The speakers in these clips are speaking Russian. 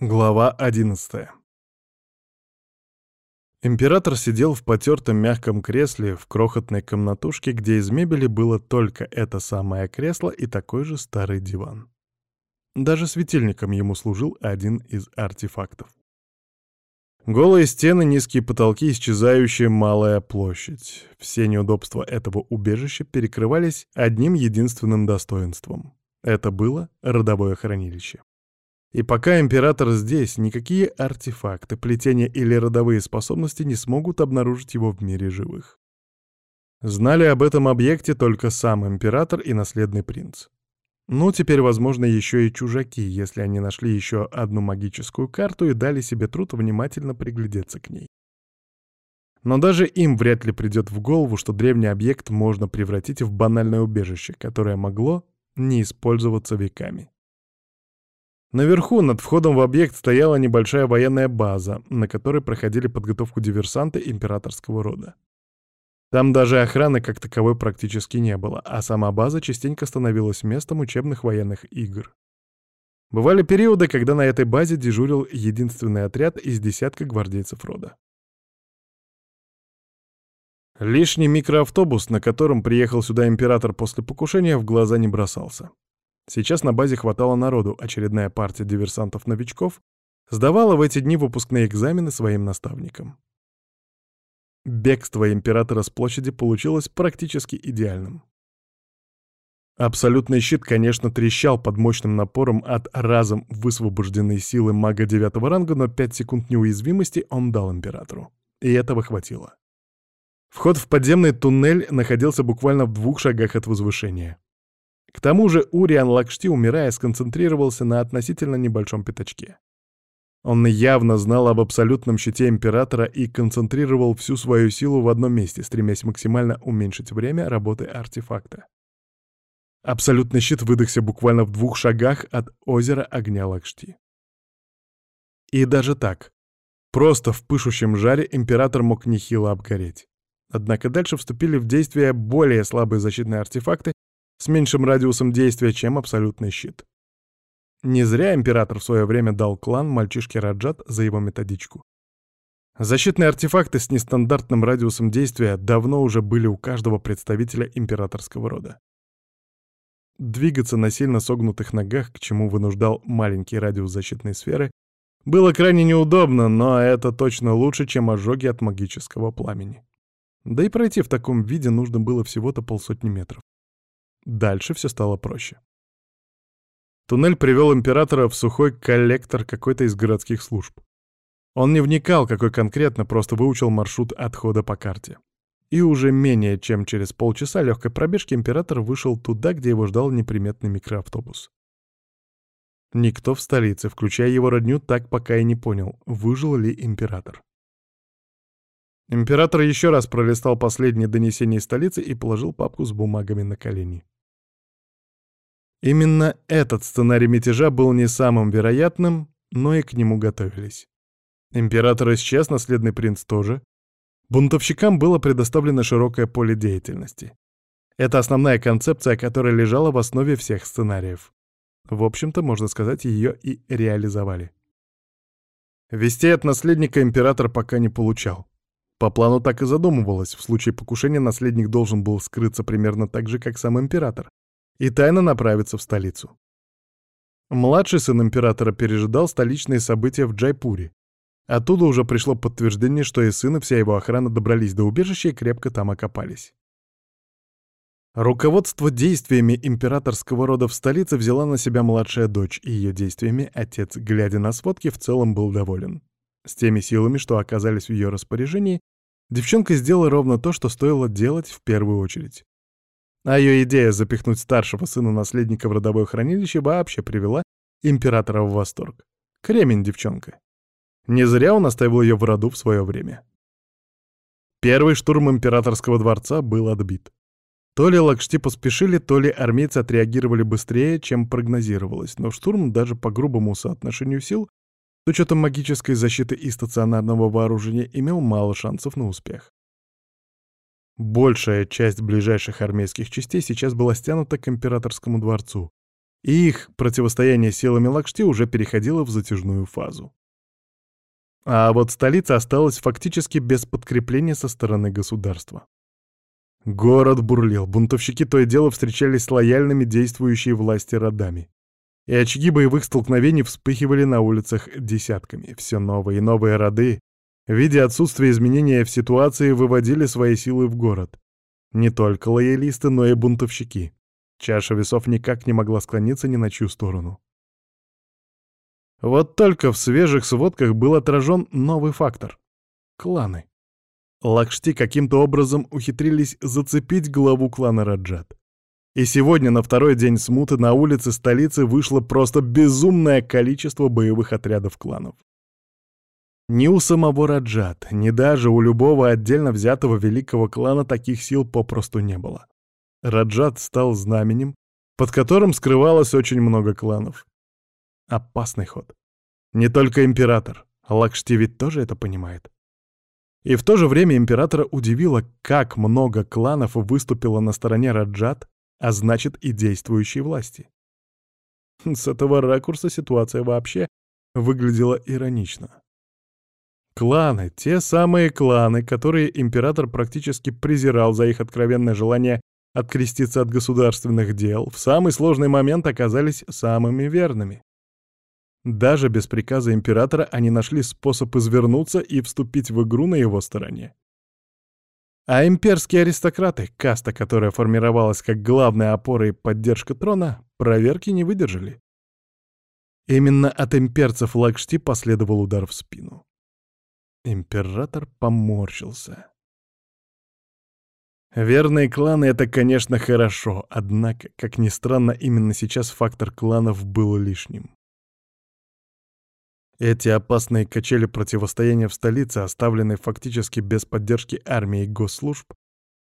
Глава 11 Император сидел в потертом мягком кресле в крохотной комнатушке, где из мебели было только это самое кресло и такой же старый диван. Даже светильником ему служил один из артефактов. Голые стены, низкие потолки, исчезающая малая площадь. Все неудобства этого убежища перекрывались одним единственным достоинством. Это было родовое хранилище. И пока император здесь, никакие артефакты, плетения или родовые способности не смогут обнаружить его в мире живых. Знали об этом объекте только сам император и наследный принц. Ну, теперь, возможно, еще и чужаки, если они нашли еще одну магическую карту и дали себе труд внимательно приглядеться к ней. Но даже им вряд ли придет в голову, что древний объект можно превратить в банальное убежище, которое могло не использоваться веками. Наверху, над входом в объект, стояла небольшая военная база, на которой проходили подготовку диверсанты императорского рода. Там даже охраны как таковой практически не было, а сама база частенько становилась местом учебных военных игр. Бывали периоды, когда на этой базе дежурил единственный отряд из десятка гвардейцев рода. Лишний микроавтобус, на котором приехал сюда император после покушения, в глаза не бросался. Сейчас на базе хватало народу, очередная партия диверсантов-новичков сдавала в эти дни выпускные экзамены своим наставникам. Бегство императора с площади получилось практически идеальным. Абсолютный щит, конечно, трещал под мощным напором от разом высвобожденной силы мага девятого ранга, но 5 секунд неуязвимости он дал императору. И этого хватило. Вход в подземный туннель находился буквально в двух шагах от возвышения. К тому же Уриан Лакшти, умирая, сконцентрировался на относительно небольшом пятачке. Он явно знал об абсолютном щите Императора и концентрировал всю свою силу в одном месте, стремясь максимально уменьшить время работы артефакта. Абсолютный щит выдохся буквально в двух шагах от озера огня Лакшти. И даже так, просто в пышущем жаре Император мог нехило обгореть. Однако дальше вступили в действие более слабые защитные артефакты, с меньшим радиусом действия, чем абсолютный щит. Не зря император в свое время дал клан мальчишке Раджат за его методичку. Защитные артефакты с нестандартным радиусом действия давно уже были у каждого представителя императорского рода. Двигаться на сильно согнутых ногах, к чему вынуждал маленький радиус защитной сферы, было крайне неудобно, но это точно лучше, чем ожоги от магического пламени. Да и пройти в таком виде нужно было всего-то полсотни метров. Дальше все стало проще. Туннель привел императора в сухой коллектор какой-то из городских служб. Он не вникал, какой конкретно, просто выучил маршрут отхода по карте. И уже менее чем через полчаса легкой пробежки император вышел туда, где его ждал неприметный микроавтобус. Никто в столице, включая его родню, так пока и не понял, выжил ли император. Император еще раз пролистал последние донесения из столицы и положил папку с бумагами на колени. Именно этот сценарий мятежа был не самым вероятным, но и к нему готовились. Император исчез, наследный принц тоже. Бунтовщикам было предоставлено широкое поле деятельности. Это основная концепция, которая лежала в основе всех сценариев. В общем-то, можно сказать, ее и реализовали. Вестей от наследника император пока не получал. По плану так и задумывалось, в случае покушения наследник должен был скрыться примерно так же, как сам император, и тайно направиться в столицу. Младший сын императора пережидал столичные события в Джайпуре. Оттуда уже пришло подтверждение, что и сын, и вся его охрана добрались до убежища и крепко там окопались. Руководство действиями императорского рода в столице взяла на себя младшая дочь, и ее действиями отец, глядя на сводки, в целом был доволен. С теми силами, что оказались в ее распоряжении, девчонка сделала ровно то, что стоило делать в первую очередь. А ее идея запихнуть старшего сына наследника в родовое хранилище вообще привела императора в восторг. Кремень девчонка. Не зря он оставил ее в роду в свое время. Первый штурм императорского дворца был отбит. То ли лакшти поспешили, то ли армейцы отреагировали быстрее, чем прогнозировалось, но штурм даже по грубому соотношению сил, с учетом магической защиты и стационарного вооружения, имел мало шансов на успех. Большая часть ближайших армейских частей сейчас была стянута к императорскому дворцу, и их противостояние силами Лакшти уже переходило в затяжную фазу. А вот столица осталась фактически без подкрепления со стороны государства. Город бурлил, бунтовщики то и дело встречались с лояльными действующей власти родами. И очаги боевых столкновений вспыхивали на улицах десятками. Все новые и новые роды, видя отсутствие изменения в ситуации, выводили свои силы в город. Не только лоялисты, но и бунтовщики. Чаша весов никак не могла склониться ни на чью сторону. Вот только в свежих сводках был отражен новый фактор — кланы. Лакшти каким-то образом ухитрились зацепить главу клана Раджат. И сегодня, на второй день смуты, на улице столицы вышло просто безумное количество боевых отрядов кланов. Ни у самого Раджат, ни даже у любого отдельно взятого великого клана таких сил попросту не было. Раджат стал знаменем, под которым скрывалось очень много кланов. Опасный ход. Не только император, Лакшти ведь тоже это понимает. И в то же время императора удивило, как много кланов выступило на стороне Раджат, а значит и действующей власти. С этого ракурса ситуация вообще выглядела иронично. Кланы, те самые кланы, которые император практически презирал за их откровенное желание откреститься от государственных дел, в самый сложный момент оказались самыми верными. Даже без приказа императора они нашли способ извернуться и вступить в игру на его стороне. А имперские аристократы, каста, которая формировалась как главная опора и поддержка трона, проверки не выдержали. Именно от имперцев Лакшти последовал удар в спину. Император поморщился. Верные кланы — это, конечно, хорошо, однако, как ни странно, именно сейчас фактор кланов был лишним. Эти опасные качели противостояния в столице, оставленные фактически без поддержки армии и госслужб,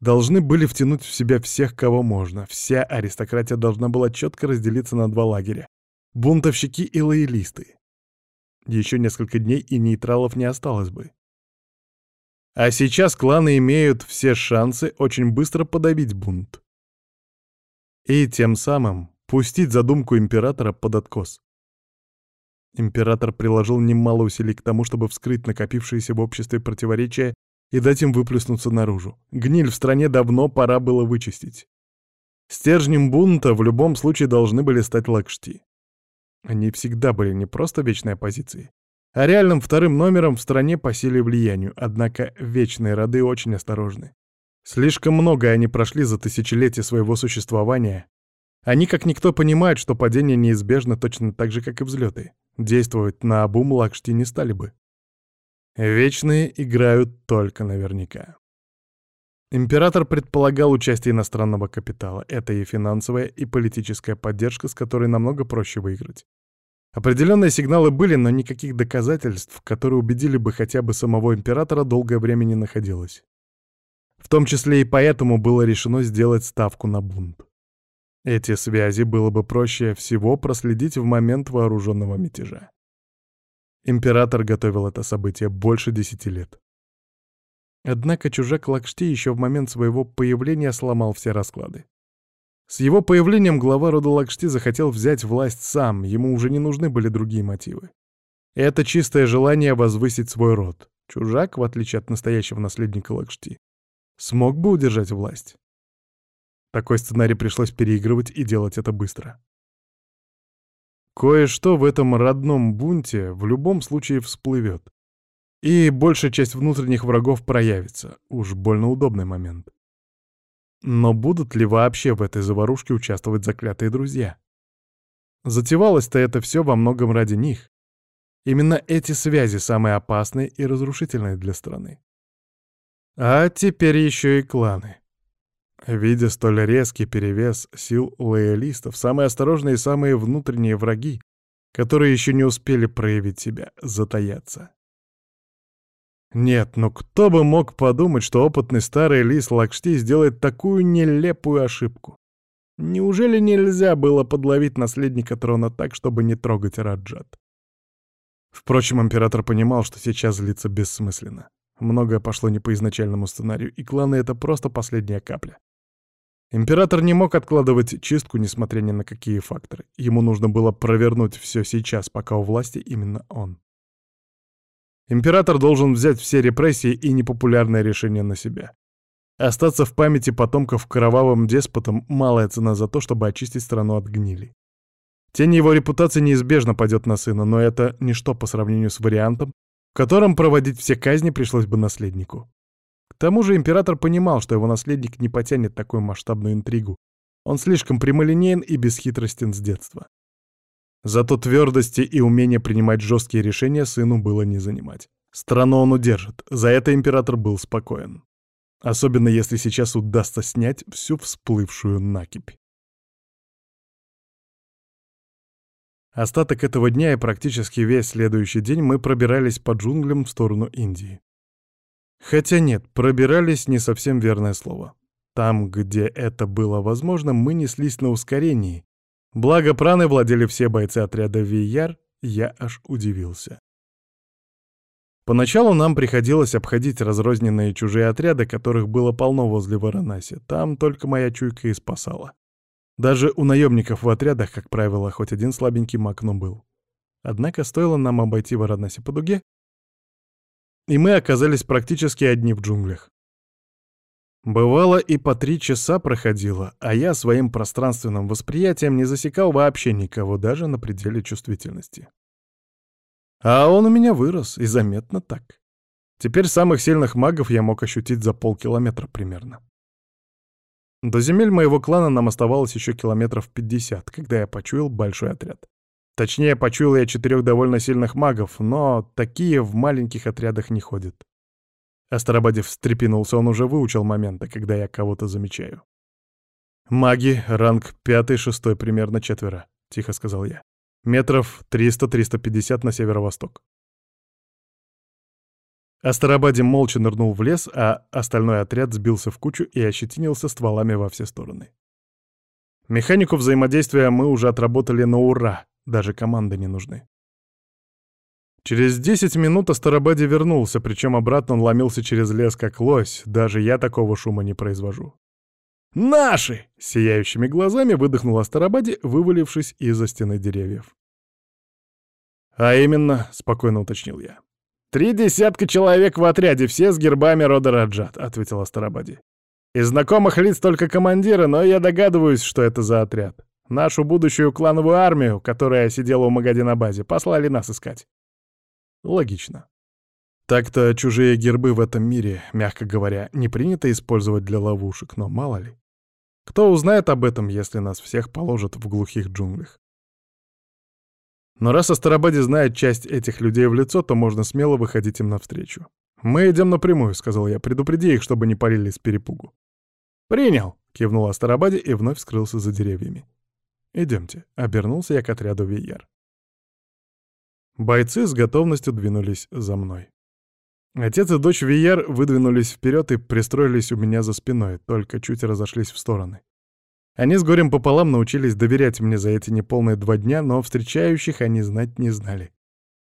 должны были втянуть в себя всех, кого можно. Вся аристократия должна была четко разделиться на два лагеря — бунтовщики и лоялисты. Еще несколько дней и нейтралов не осталось бы. А сейчас кланы имеют все шансы очень быстро подавить бунт. И тем самым пустить задумку императора под откос. Император приложил немало усилий к тому, чтобы вскрыть накопившиеся в обществе противоречия и дать им выплеснуться наружу. Гниль в стране давно пора было вычистить. Стержнем бунта в любом случае должны были стать лакшти. Они всегда были не просто вечной оппозицией, а реальным вторым номером в стране по силе и влиянию, однако вечные роды очень осторожны. Слишком многое они прошли за тысячелетия своего существования. Они как никто понимают, что падение неизбежно точно так же, как и взлеты. Действовать на обум Лакшти не стали бы. Вечные играют только наверняка. Император предполагал участие иностранного капитала. Это и финансовая, и политическая поддержка, с которой намного проще выиграть. Определенные сигналы были, но никаких доказательств, которые убедили бы хотя бы самого императора, долгое время не находилось. В том числе и поэтому было решено сделать ставку на бунт. Эти связи было бы проще всего проследить в момент вооруженного мятежа. Император готовил это событие больше десяти лет. Однако чужак Лакшти еще в момент своего появления сломал все расклады. С его появлением глава рода Лакшти захотел взять власть сам, ему уже не нужны были другие мотивы. Это чистое желание возвысить свой род. Чужак, в отличие от настоящего наследника Лакшти, смог бы удержать власть. Такой сценарий пришлось переигрывать и делать это быстро. Кое-что в этом родном бунте в любом случае всплывет. И большая часть внутренних врагов проявится. Уж больно удобный момент. Но будут ли вообще в этой заварушке участвовать заклятые друзья? Затевалось-то это все во многом ради них. Именно эти связи самые опасные и разрушительные для страны. А теперь еще и кланы. Видя столь резкий перевес сил лоялистов, самые осторожные и самые внутренние враги, которые еще не успели проявить себя, затаятся. Нет, ну кто бы мог подумать, что опытный старый лис Лакшти сделает такую нелепую ошибку? Неужели нельзя было подловить наследника трона так, чтобы не трогать Раджат? Впрочем, император понимал, что сейчас злиться бессмысленно. Многое пошло не по изначальному сценарию, и кланы — это просто последняя капля. Император не мог откладывать чистку, несмотря ни на какие факторы. Ему нужно было провернуть все сейчас, пока у власти именно он. Император должен взять все репрессии и непопулярное решение на себя. Остаться в памяти потомков кровавым деспотом — малая цена за то, чтобы очистить страну от гнили. Тень его репутации неизбежно падет на сына, но это ничто по сравнению с вариантом, в котором проводить все казни пришлось бы наследнику. К тому же император понимал, что его наследник не потянет такую масштабную интригу. Он слишком прямолинеен и бесхитростен с детства. Зато твердости и умения принимать жесткие решения сыну было не занимать. Страну он удержит, за это император был спокоен. Особенно если сейчас удастся снять всю всплывшую накипь. Остаток этого дня и практически весь следующий день мы пробирались по джунглям в сторону Индии. Хотя нет, пробирались не совсем верное слово. Там, где это было возможно, мы неслись на ускорении. Благо праны владели все бойцы отряда Вияр, я аж удивился. Поначалу нам приходилось обходить разрозненные чужие отряды, которых было полно возле Варанаси. Там только моя чуйка и спасала. Даже у наемников в отрядах, как правило, хоть один слабенький макно был. Однако стоило нам обойти Варанаси по дуге, и мы оказались практически одни в джунглях. Бывало и по три часа проходило, а я своим пространственным восприятием не засекал вообще никого, даже на пределе чувствительности. А он у меня вырос, и заметно так. Теперь самых сильных магов я мог ощутить за полкилометра примерно. До земель моего клана нам оставалось еще километров пятьдесят, когда я почуял большой отряд. Точнее, почуял я четырех довольно сильных магов, но такие в маленьких отрядах не ходят. Астарабадев встрепенулся, он уже выучил моменты, когда я кого-то замечаю. «Маги, ранг пятый-шестой, примерно четверо», — тихо сказал я. «Метров триста-триста пятьдесят на северо-восток». Астарабаде молча нырнул в лес, а остальной отряд сбился в кучу и ощетинился стволами во все стороны. Механику взаимодействия мы уже отработали на ура, даже команды не нужны. Через десять минут Астарабаде вернулся, причем обратно он ломился через лес как лось, даже я такого шума не произвожу. «Наши!» — сияющими глазами выдохнул Астарабаде, вывалившись из-за стены деревьев. «А именно», — спокойно уточнил я. «Три десятка человек в отряде, все с гербами рода Раджат», — ответил Астарабаде. «Из знакомых лиц только командиры, но я догадываюсь, что это за отряд. Нашу будущую клановую армию, которая сидела у Магади на базе, послали нас искать. Логично. Так-то чужие гербы в этом мире, мягко говоря, не принято использовать для ловушек, но мало ли. Кто узнает об этом, если нас всех положат в глухих джунглях? Но раз Астарабаде знает часть этих людей в лицо, то можно смело выходить им навстречу. «Мы идем напрямую», — сказал я, — «предупреди их, чтобы не парили с перепугу». «Принял», — кивнул Астарабаде и вновь скрылся за деревьями. «Идемте», — обернулся я к отряду Вияр. Бойцы с готовностью двинулись за мной. Отец и дочь Вияр выдвинулись вперед и пристроились у меня за спиной, только чуть разошлись в стороны. Они с горем пополам научились доверять мне за эти неполные два дня, но встречающих они знать не знали.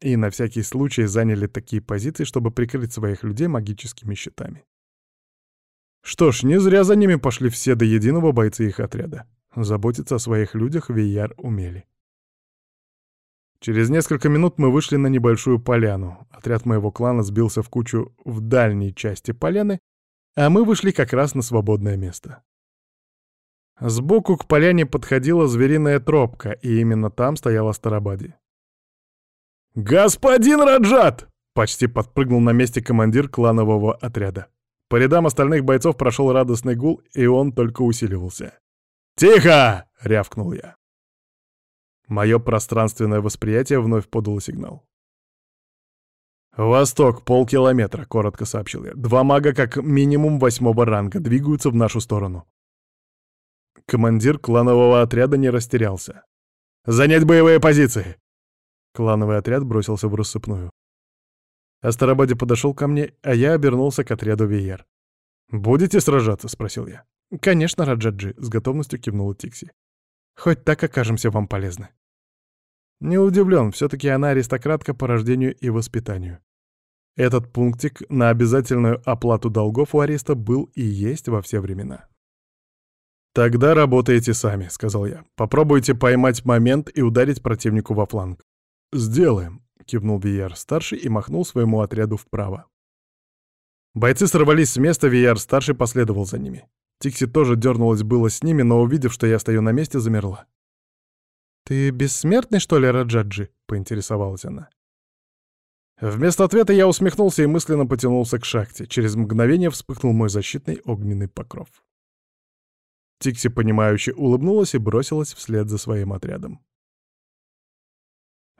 И на всякий случай заняли такие позиции, чтобы прикрыть своих людей магическими щитами. Что ж, не зря за ними пошли все до единого бойцы их отряда. Заботиться о своих людях Вияр умели. Через несколько минут мы вышли на небольшую поляну. Отряд моего клана сбился в кучу в дальней части поляны, а мы вышли как раз на свободное место. Сбоку к поляне подходила звериная тропка, и именно там стояла Старобади. «Господин Раджат!» — почти подпрыгнул на месте командир кланового отряда. По рядам остальных бойцов прошел радостный гул, и он только усиливался. «Тихо!» — рявкнул я. Мое пространственное восприятие вновь подало сигнал. «Восток, полкилометра», — коротко сообщил я. «Два мага как минимум восьмого ранга двигаются в нашу сторону». Командир кланового отряда не растерялся. «Занять боевые позиции!» Клановый отряд бросился в рассыпную. Астарабаде подошел ко мне, а я обернулся к отряду Виер. «Будете сражаться?» — спросил я. «Конечно, Раджаджи», — с готовностью кивнула Тикси. «Хоть так окажемся вам полезны». Не удивлен, все-таки она аристократка по рождению и воспитанию. Этот пунктик на обязательную оплату долгов у ареста был и есть во все времена. «Тогда работаете сами», — сказал я. «Попробуйте поймать момент и ударить противнику во фланг». «Сделаем», — кивнул Вияр-старший и махнул своему отряду вправо. Бойцы сорвались с места, Вияр-старший последовал за ними. Тикси тоже дернулась было с ними, но, увидев, что я стою на месте, замерла. «Ты бессмертный, что ли, Раджаджи?» — поинтересовалась она. Вместо ответа я усмехнулся и мысленно потянулся к шахте. Через мгновение вспыхнул мой защитный огненный покров. Тикси, понимающе улыбнулась и бросилась вслед за своим отрядом.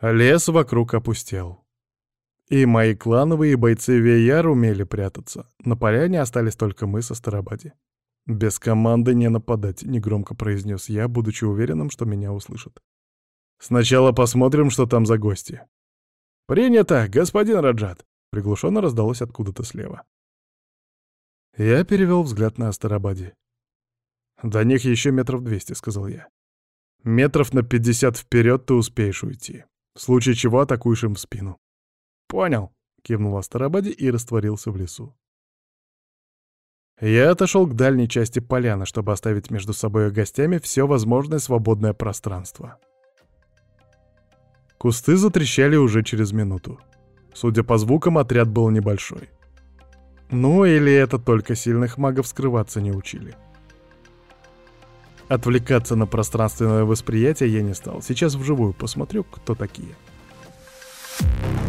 Лес вокруг опустел. И мои клановые бойцы Веяр умели прятаться. На поляне остались только мы со Старобади. «Без команды не нападать», — негромко произнес я, будучи уверенным, что меня услышат. «Сначала посмотрим, что там за гости». «Принято, господин Раджат!» — приглушенно раздалось откуда-то слева. Я перевел взгляд на Астарабаде. «До них еще метров двести», — сказал я. «Метров на пятьдесят вперед ты успеешь уйти. В случае чего атакуешь им в спину». «Понял», — кивнул Астарабаде и растворился в лесу. Я отошел к дальней части поляны, чтобы оставить между собой и гостями все возможное свободное пространство. Кусты затрещали уже через минуту. Судя по звукам, отряд был небольшой. Ну или это только сильных магов скрываться не учили. Отвлекаться на пространственное восприятие я не стал. Сейчас вживую посмотрю, кто такие. Thank